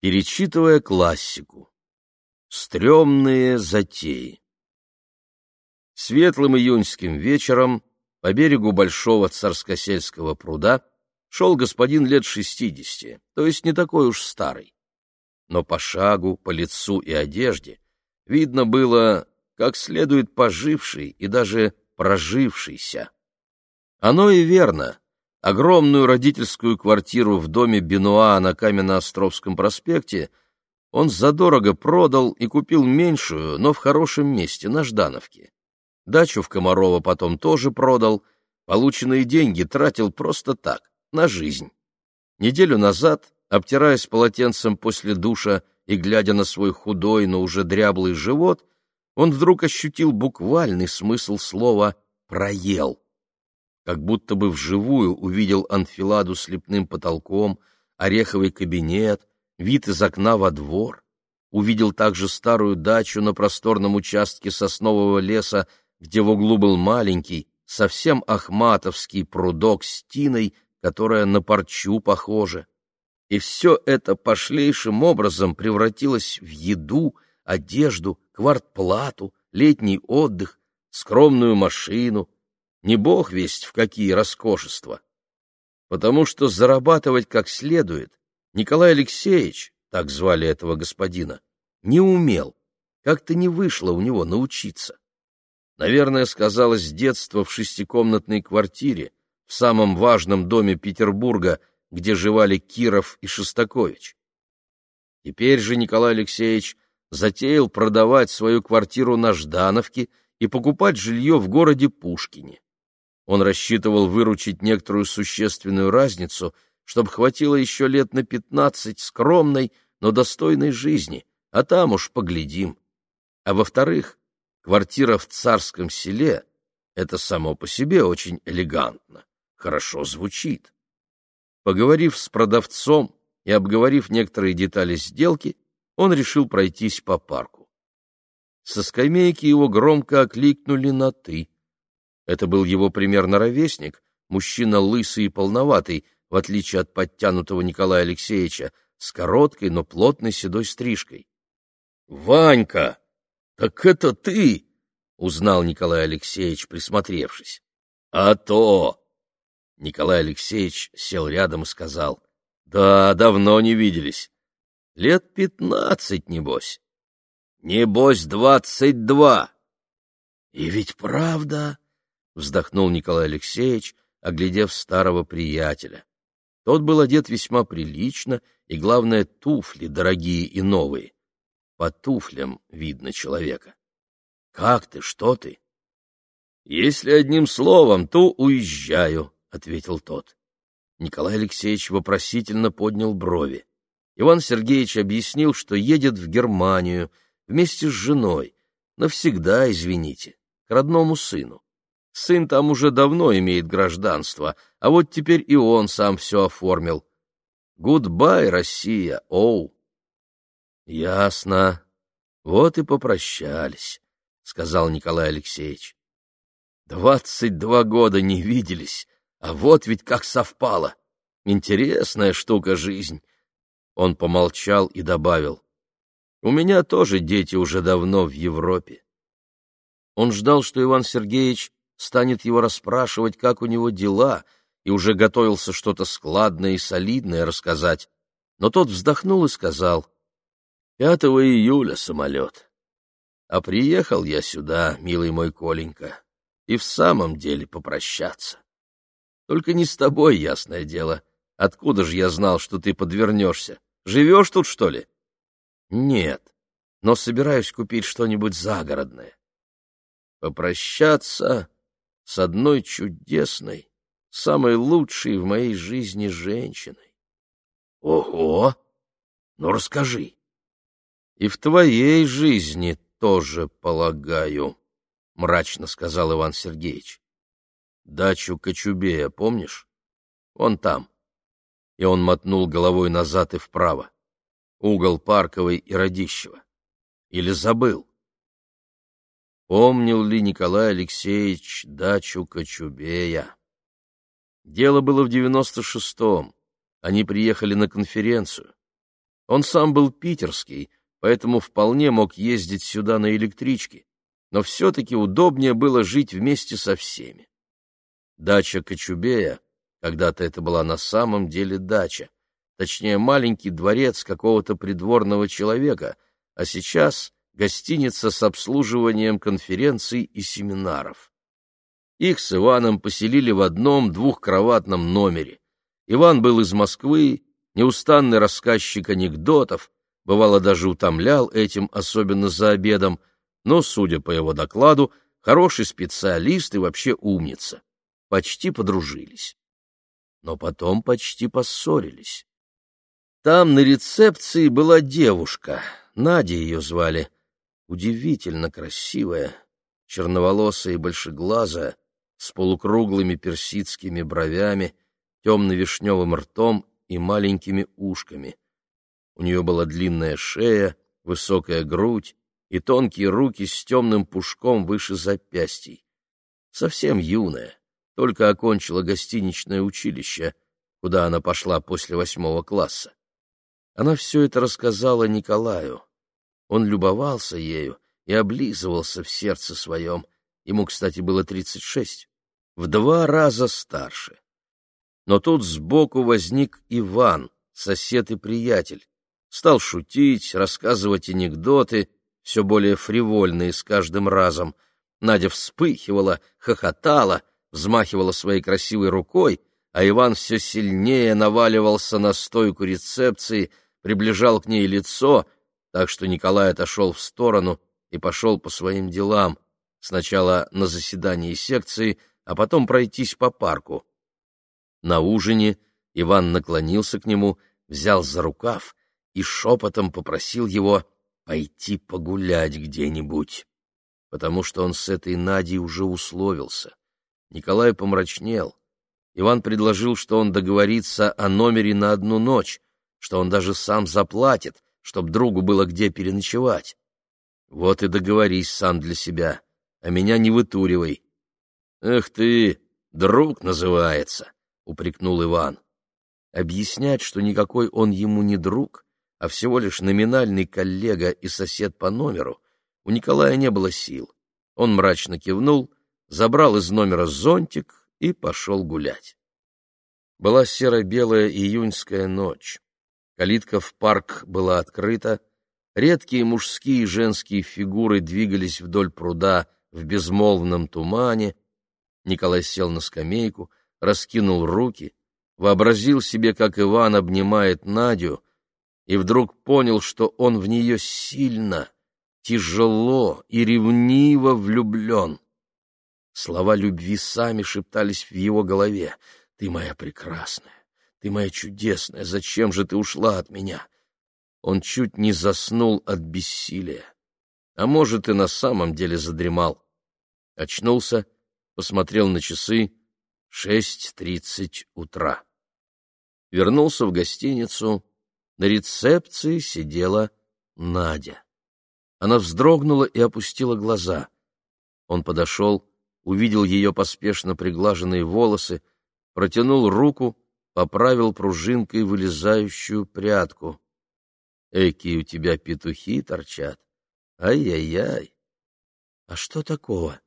перечитывая классику. Стремные затеи. Светлым июньским вечером по берегу большого царскосельского пруда шел господин лет шестидесяти, то есть не такой уж старый. Но по шагу, по лицу и одежде видно было, как следует поживший и даже прожившийся. Оно и верно. Огромную родительскую квартиру в доме Бенуа на Каменноостровском проспекте он задорого продал и купил меньшую, но в хорошем месте, на Ждановке. Дачу в Комарово потом тоже продал, полученные деньги тратил просто так, на жизнь. Неделю назад, обтираясь полотенцем после душа и глядя на свой худой, но уже дряблый живот, он вдруг ощутил буквальный смысл слова «проел». Как будто бы вживую увидел анфиладу с лепным потолком, ореховый кабинет, вид из окна во двор. Увидел также старую дачу на просторном участке соснового леса где в углу был маленький, совсем ахматовский прудок с тиной, которая на парчу похожа. И все это пошлейшим образом превратилось в еду, одежду, квартплату, летний отдых, скромную машину, не бог весть в какие роскошества. Потому что зарабатывать как следует Николай Алексеевич, так звали этого господина, не умел, как-то не вышло у него научиться. Наверное, сказалось детство в шестикомнатной квартире, в самом важном доме Петербурга, где живали Киров и Шостакович. Теперь же Николай Алексеевич затеял продавать свою квартиру на Ждановке и покупать жилье в городе Пушкине. Он рассчитывал выручить некоторую существенную разницу, чтобы хватило еще лет на пятнадцать скромной, но достойной жизни, а там уж поглядим. А во-вторых, Квартира в царском селе — это само по себе очень элегантно, хорошо звучит. Поговорив с продавцом и обговорив некоторые детали сделки, он решил пройтись по парку. Со скамейки его громко окликнули на «ты». Это был его примерно ровесник, мужчина лысый и полноватый, в отличие от подтянутого Николая Алексеевича, с короткой, но плотной седой стрижкой. «Ванька!» «Так это ты!» — узнал Николай Алексеевич, присмотревшись. «А то!» Николай Алексеевич сел рядом и сказал. «Да, давно не виделись. Лет пятнадцать, небось». «Небось, двадцать два». «И ведь правда!» — вздохнул Николай Алексеевич, оглядев старого приятеля. Тот был одет весьма прилично, и, главное, туфли дорогие и новые. По туфлям видно человека. «Как ты? Что ты?» «Если одним словом, то уезжаю», — ответил тот. Николай Алексеевич вопросительно поднял брови. Иван Сергеевич объяснил, что едет в Германию вместе с женой. Навсегда, извините, к родному сыну. Сын там уже давно имеет гражданство, а вот теперь и он сам все оформил. Goodbye, Россия, oh! Ясно. Вот и попрощались, сказал Николай Алексеевич. Двадцать два года не виделись, а вот ведь как совпало. Интересная штука жизнь. Он помолчал и добавил: У меня тоже дети уже давно в Европе. Он ждал, что Иван Сергеевич станет его расспрашивать, как у него дела, и уже готовился что-то складное и солидное рассказать, но тот вздохнул и сказал — 5 июля самолет. А приехал я сюда, милый мой Коленька, и в самом деле попрощаться. Только не с тобой, ясное дело. Откуда же я знал, что ты подвернешься? Живешь тут, что ли? Нет, но собираюсь купить что-нибудь загородное. Попрощаться с одной чудесной, самой лучшей в моей жизни женщиной. Ого! Ну, расскажи. И в твоей жизни тоже, полагаю, — мрачно сказал Иван Сергеевич. Дачу Кочубея, помнишь? Он там. И он мотнул головой назад и вправо. Угол Парковой и Радищева. Или забыл? Помнил ли Николай Алексеевич дачу Кочубея? Дело было в девяносто шестом. Они приехали на конференцию. Он сам был питерский, поэтому вполне мог ездить сюда на электричке, но все-таки удобнее было жить вместе со всеми. Дача Кочубея, когда-то это была на самом деле дача, точнее маленький дворец какого-то придворного человека, а сейчас гостиница с обслуживанием конференций и семинаров. Их с Иваном поселили в одном двухкроватном номере. Иван был из Москвы, неустанный рассказчик анекдотов, бывало даже утомлял этим, особенно за обедом, но, судя по его докладу, хороший специалист и вообще умница. Почти подружились. Но потом почти поссорились. Там на рецепции была девушка, Надя ее звали, удивительно красивая, черноволосая и большеглазая, с полукруглыми персидскими бровями, темно-вишневым ртом и маленькими ушками. У нее была длинная шея, высокая грудь и тонкие руки с темным пушком выше запястий. Совсем юная, только окончила гостиничное училище, куда она пошла после восьмого класса. Она все это рассказала Николаю. Он любовался ею и облизывался в сердце своем. Ему, кстати, было тридцать шесть, в два раза старше. Но тут сбоку возник Иван, сосед и приятель. Стал шутить, рассказывать анекдоты, все более фривольные с каждым разом. Надя вспыхивала, хохотала, взмахивала своей красивой рукой, а Иван все сильнее наваливался на стойку рецепции, приближал к ней лицо, так что Николай отошел в сторону и пошел по своим делам, сначала на заседании секции, а потом пройтись по парку. На ужине Иван наклонился к нему, взял за рукав и шепотом попросил его пойти погулять где-нибудь, потому что он с этой Надей уже условился. Николай помрачнел. Иван предложил, что он договорится о номере на одну ночь, что он даже сам заплатит, чтоб другу было где переночевать. Вот и договорись сам для себя, а меня не вытуривай. Эх ты, друг называется, упрекнул Иван. Объяснять, что никакой он ему не друг, а всего лишь номинальный коллега и сосед по номеру, у Николая не было сил. Он мрачно кивнул, забрал из номера зонтик и пошел гулять. Была серо-белая июньская ночь. Калитка в парк была открыта, редкие мужские и женские фигуры двигались вдоль пруда в безмолвном тумане. Николай сел на скамейку, раскинул руки, вообразил себе, как Иван обнимает Надю, и вдруг понял, что он в нее сильно, тяжело и ревниво влюблен. Слова любви сами шептались в его голове. «Ты моя прекрасная, ты моя чудесная, зачем же ты ушла от меня? Он чуть не заснул от бессилия. А может, и на самом деле задремал. Очнулся, посмотрел на часы. Шесть тридцать утра. Вернулся в гостиницу. На рецепции сидела Надя. Она вздрогнула и опустила глаза. Он подошел, увидел ее поспешно приглаженные волосы, протянул руку поправил пружинкой вылезающую прядку. Эки у тебя петухи торчат. Ай-яй-яй. А что такого?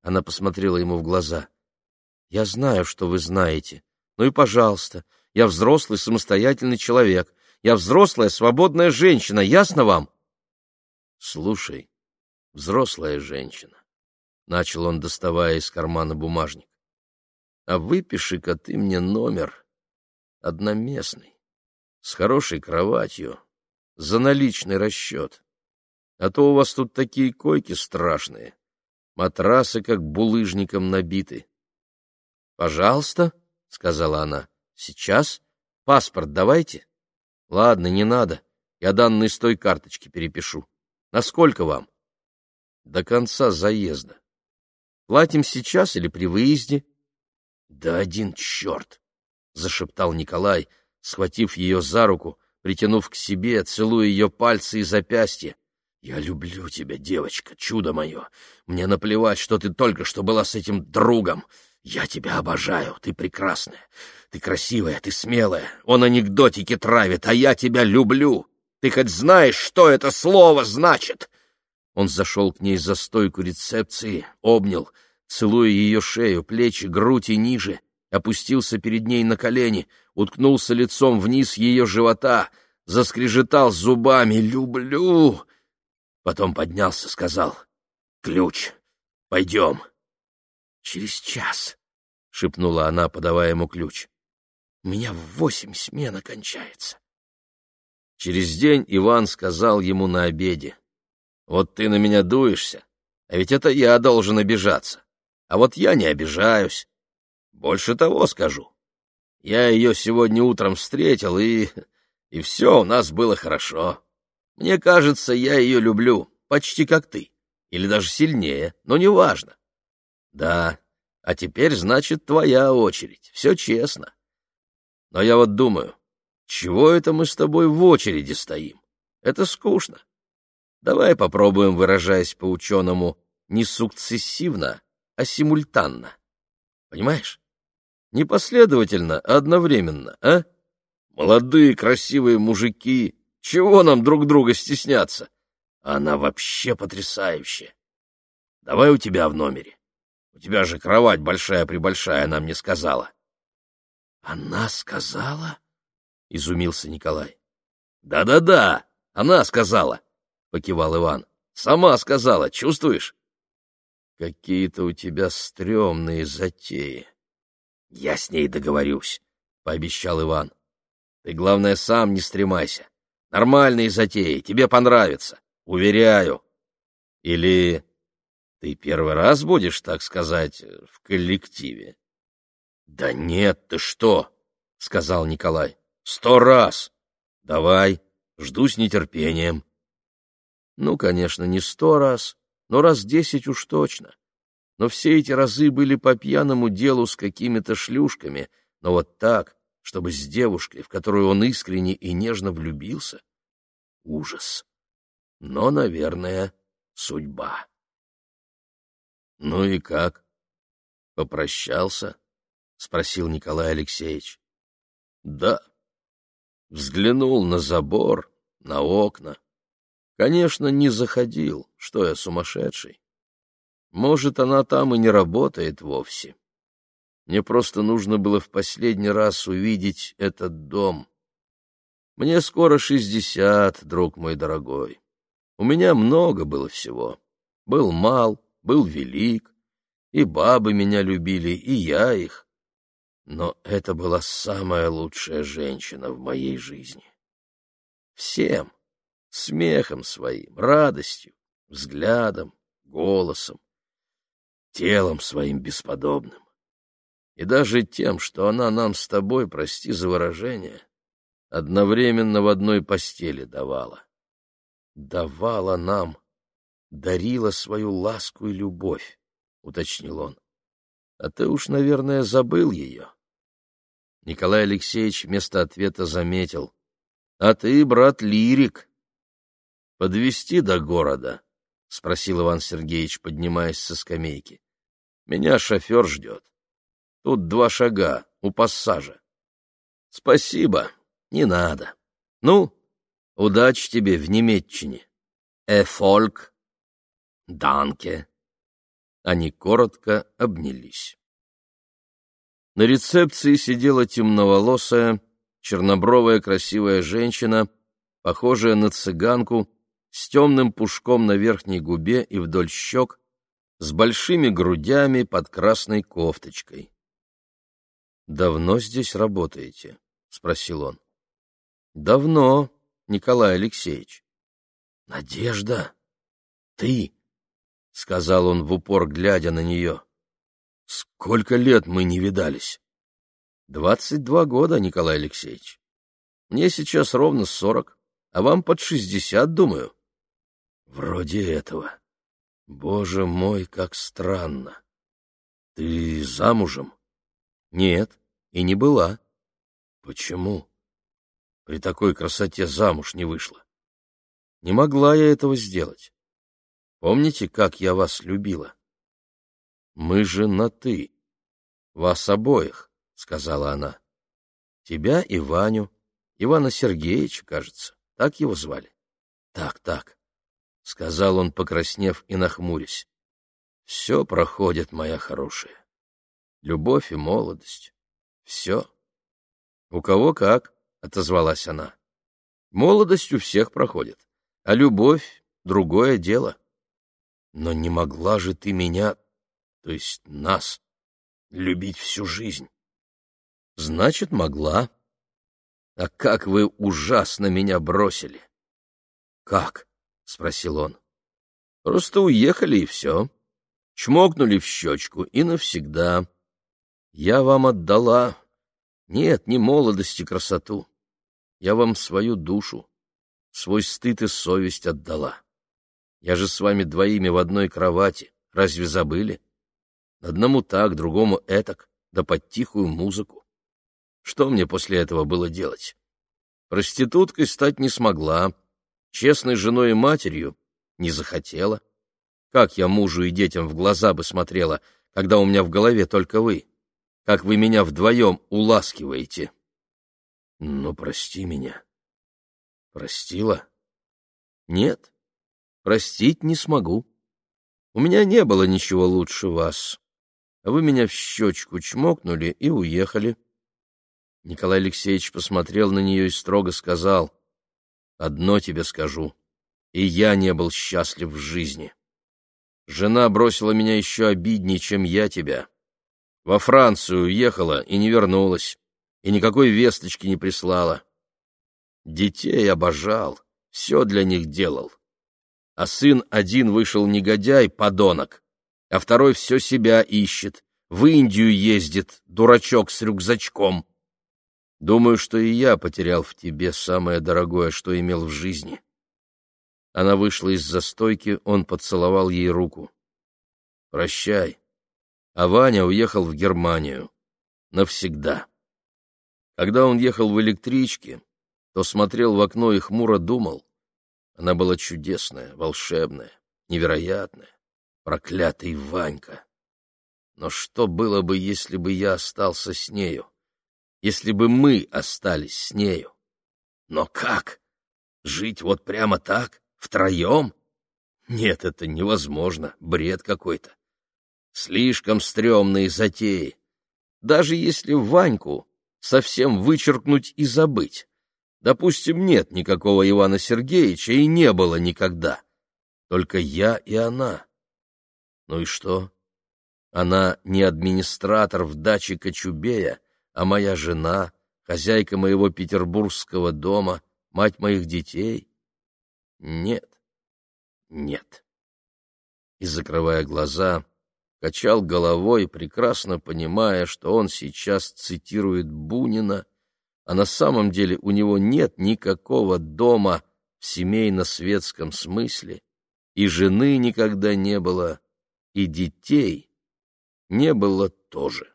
Она посмотрела ему в глаза. Я знаю, что вы знаете. Ну и пожалуйста, я взрослый самостоятельный человек. Я взрослая свободная женщина, ясно вам? Слушай, взрослая женщина. Начал он, доставая из кармана бумажник. А выпиши-ка ты мне номер одноместный, с хорошей кроватью, за наличный расчет. А то у вас тут такие койки страшные, матрасы как булыжником набиты. — Пожалуйста, — сказала она, — сейчас. Паспорт давайте. — Ладно, не надо, я данные с той карточки перепишу. Насколько вам? — До конца заезда. Платим сейчас или при выезде? — Да один черт! — зашептал Николай, схватив ее за руку, притянув к себе, целуя ее пальцы и запястья. «Я люблю тебя, девочка, чудо мое. Мне наплевать, что ты только что была с этим другом. Я тебя обожаю, ты прекрасная, ты красивая, ты смелая. Он анекдотики травит, а я тебя люблю. Ты хоть знаешь, что это слово значит?» Он зашел к ней за стойку рецепции, обнял, целуя ее шею, плечи, грудь и ниже, опустился перед ней на колени, уткнулся лицом вниз ее живота, заскрежетал зубами «Люблю!» Потом поднялся, сказал «Ключ, пойдем». «Через час», — шепнула она, подавая ему ключ. «У меня в восемь смена кончается». Через день Иван сказал ему на обеде. «Вот ты на меня дуешься, а ведь это я должен обижаться. А вот я не обижаюсь. Больше того скажу. Я ее сегодня утром встретил, и... и все у нас было хорошо. Мне кажется, я ее люблю, почти как ты, или даже сильнее, но неважно. Да, а теперь, значит, твоя очередь, все честно. Но я вот думаю, чего это мы с тобой в очереди стоим? Это скучно. Давай попробуем, выражаясь по-ученому, не сукцессивно, а симультанно. Понимаешь? Не последовательно, а одновременно, а? Молодые красивые мужики, чего нам друг друга стесняться? Она вообще потрясающая. Давай у тебя в номере. У тебя же кровать большая-пребольшая, она мне сказала. — Она сказала? — изумился Николай. Да — Да-да-да, она сказала, — покивал Иван. — Сама сказала, чувствуешь? — Какие-то у тебя стрёмные затеи. — Я с ней договорюсь, — пообещал Иван. — Ты, главное, сам не стремайся. Нормальные затеи, тебе понравятся, уверяю. Или ты первый раз будешь, так сказать, в коллективе? — Да нет, ты что, — сказал Николай. — Сто раз. Давай, жду с нетерпением. Ну, конечно, не сто раз, но раз десять уж точно. Но все эти разы были по пьяному делу с какими-то шлюшками, но вот так, чтобы с девушкой, в которую он искренне и нежно влюбился, ужас. Но, наверное, судьба. «Ну и как? Попрощался?» — спросил Николай Алексеевич. «Да». Взглянул на забор, на окна. Конечно, не заходил, что я сумасшедший. Может, она там и не работает вовсе. Мне просто нужно было в последний раз увидеть этот дом. Мне скоро шестьдесят, друг мой дорогой. У меня много было всего. Был мал, был велик, и бабы меня любили, и я их. Но это была самая лучшая женщина в моей жизни. Всем, смехом своим, радостью, взглядом, голосом, телом своим бесподобным. И даже тем, что она нам с тобой, прости за выражение, одновременно в одной постели давала. Давала нам дарила свою ласку и любовь, — уточнил он. — А ты уж, наверное, забыл ее. Николай Алексеевич вместо ответа заметил. — А ты, брат, лирик. — Подвести до города? — спросил Иван Сергеевич, поднимаясь со скамейки. — Меня шофер ждет. Тут два шага, у пассажа. — Спасибо, не надо. Ну, удачи тебе в Немеччине. Эфольк. Данке. Они коротко обнялись. На рецепции сидела темноволосая, чернобровая красивая женщина, похожая на цыганку, с темным пушком на верхней губе и вдоль щек, с большими грудями под красной кофточкой. «Давно здесь работаете?» — спросил он. «Давно, Николай Алексеевич». «Надежда, ты — сказал он в упор, глядя на нее. — Сколько лет мы не видались? — Двадцать два года, Николай Алексеевич. Мне сейчас ровно сорок, а вам под шестьдесят, думаю. — Вроде этого. Боже мой, как странно. Ты замужем? — Нет, и не была. — Почему? При такой красоте замуж не вышла. Не могла я этого сделать. Помните, как я вас любила? Мы же на «ты». Вас обоих, — сказала она. Тебя и Ваню, Ивана Сергеевича, кажется. так его звали? Так, так, — сказал он, покраснев и нахмурясь. Все проходит, моя хорошая. Любовь и молодость. Все. У кого как, — отозвалась она. Молодость у всех проходит, а любовь — другое дело. Но не могла же ты меня, то есть нас, любить всю жизнь. Значит, могла. А как вы ужасно меня бросили! Как? — спросил он. Просто уехали и все. Чмокнули в щечку и навсегда. Я вам отдала... Нет, не молодость и красоту. Я вам свою душу, свой стыд и совесть отдала. Я же с вами двоими в одной кровати. Разве забыли? Одному так, другому этак, да под тихую музыку. Что мне после этого было делать? Проституткой стать не смогла, честной женой и матерью не захотела. Как я мужу и детям в глаза бы смотрела, когда у меня в голове только вы? Как вы меня вдвоем уласкиваете? Ну, прости меня. Простила? Нет, простить не смогу. У меня не было ничего лучше вас. А вы меня в щечку чмокнули и уехали. Николай Алексеевич посмотрел на нее и строго сказал, «Одно тебе скажу, и я не был счастлив в жизни. Жена бросила меня еще обиднее, чем я тебя. Во Францию уехала и не вернулась, и никакой весточки не прислала. Детей обожал, все для них делал. А сын один вышел негодяй, подонок, а второй все себя ищет, в Индию ездит, дурачок с рюкзачком. Думаю, что и я потерял в тебе самое дорогое, что имел в жизни. Она вышла из застойки, он поцеловал ей руку. Прощай. А Ваня уехал в Германию. Навсегда. Когда он ехал в электричке, то смотрел в окно и хмуро думал. Она была чудесная, волшебная, невероятная, проклятый Ванька. Но что было бы, если бы я остался с нею? Если бы мы остались с нею. Но как? Жить вот прямо так, втроем? Нет, это невозможно, бред какой-то. Слишком стрёмные затеи. Даже если Ваньку совсем вычеркнуть и забыть. Допустим, нет никакого Ивана Сергеевича и не было никогда. Только я и она. Ну и что? Она не администратор в даче Кочубея, а моя жена, хозяйка моего петербургского дома, мать моих детей? Нет, нет. И, закрывая глаза, качал головой, прекрасно понимая, что он сейчас цитирует Бунина, а на самом деле у него нет никакого дома в семейно-светском смысле, и жены никогда не было, и детей не было тоже.